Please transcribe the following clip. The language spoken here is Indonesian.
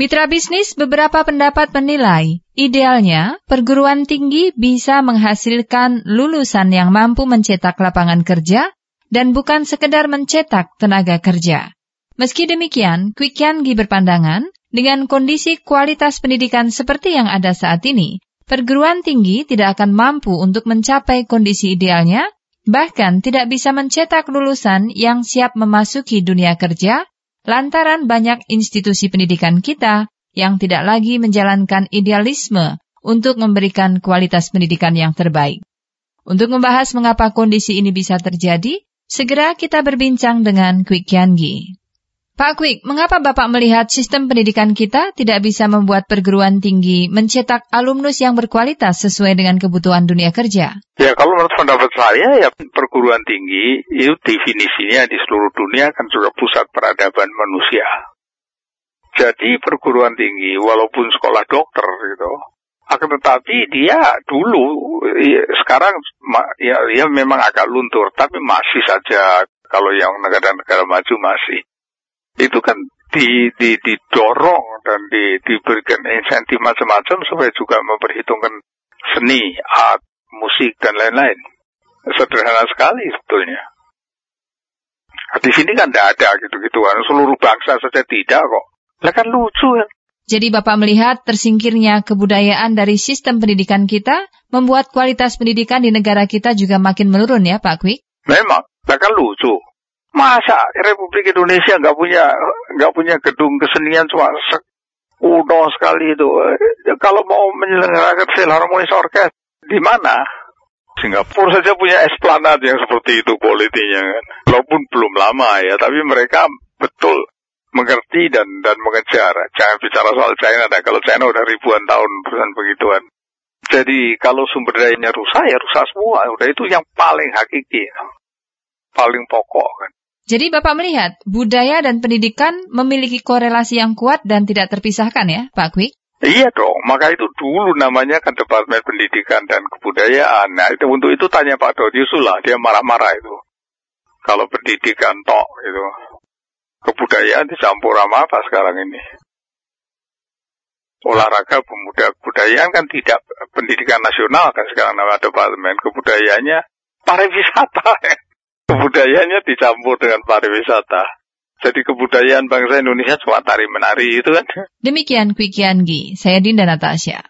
Mitra bisnis beberapa pendapat menilai, idealnya perguruan tinggi bisa menghasilkan lulusan yang mampu mencetak lapangan kerja dan bukan sekedar mencetak tenaga kerja. Meski demikian, Quick Yangi berpandangan, dengan kondisi kualitas pendidikan seperti yang ada saat ini, perguruan tinggi tidak akan mampu untuk mencapai kondisi idealnya, bahkan tidak bisa mencetak lulusan yang siap memasuki dunia kerja lantaran banyak institusi pendidikan kita yang tidak lagi menjalankan idealisme untuk memberikan kualitas pendidikan yang terbaik. Untuk membahas mengapa kondisi ini bisa terjadi, segera kita berbincang dengan Kwik Kiangi. Pak Kwik, mengapa Bapak melihat sistem pendidikan kita tidak bisa membuat perguruan tinggi mencetak alumnus yang berkualitas sesuai dengan kebutuhan dunia kerja? Ya, kalau menurut pendapat saya, ya perguruan tinggi itu definisinya di seluruh dunia kan juga pusat peradaban manusia. Jadi perguruan tinggi, walaupun sekolah dokter gitu, akan tetapi dia dulu, ya, sekarang ya, ya memang agak luntur, tapi masih saja kalau yang negara-negara maju masih itu kan di, di, didorong dan di, diberikan insentif macam-macam supaya juga memperhitungkan seni, art, musik dan lain-lain. Sederhana sekali sebetulnya. Di sini kan tidak ada gitu-gituan. Seluruh bangsa saja tidak kok. Lah kan lucu ya. Jadi Bapak melihat tersingkirnya kebudayaan dari sistem pendidikan kita membuat kualitas pendidikan di negara kita juga makin menurun ya Pak Kwik? Memang, lah kan lucu. Masa Republik Indonesia nggak punya nggak punya gedung kesenian cuma kuno sekali itu. Kalau mau menyelenggarakan Philharmonic Orkest di mana? Singapura saja punya esplanade yang seperti itu kualitinya kan. Walaupun belum lama ya, tapi mereka betul mengerti dan dan mengejar. Jangan bicara soal China, nah, kalau China udah ribuan tahun perusahaan begituan. Jadi kalau sumber dayanya rusak ya rusak semua. Udah itu yang paling hakiki, paling pokok kan. Jadi Bapak melihat budaya dan pendidikan memiliki korelasi yang kuat dan tidak terpisahkan ya, Pak Kwik? Iya dong, maka itu dulu namanya kan Departemen Pendidikan dan Kebudayaan. Nah itu untuk itu tanya Pak Dodi lah, dia marah-marah itu. Kalau pendidikan tok itu, kebudayaan dicampur sama apa sekarang ini? Olahraga pemuda kebudayaan kan tidak pendidikan nasional kan sekarang nama Departemen Kebudayaannya pariwisata ya kebudayaannya dicampur dengan pariwisata. Jadi kebudayaan bangsa Indonesia cuma tari menari itu kan. Demikian Kwikian Gi, saya Dinda Natasha.